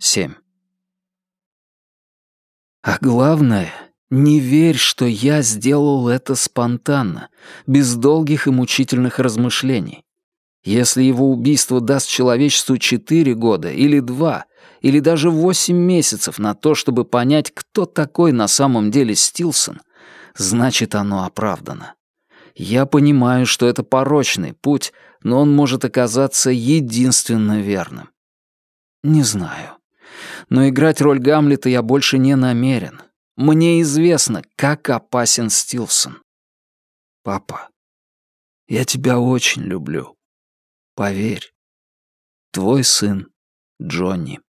7. А главное, не верь, что я сделал это спонтанно, без долгих и мучительных размышлений. Если его убийство даст человечеству четыре года или два, или даже восемь месяцев на то, чтобы понять, кто такой на самом деле Стилсон, значит, оно оправдано. Я понимаю, что это порочный путь, но он может оказаться единственно верным. Не знаю. Но играть роль Гамлета я больше не намерен. Мне известно, как опасен Стилсон. Папа, я тебя очень люблю. Поверь. Твой сын Джонни.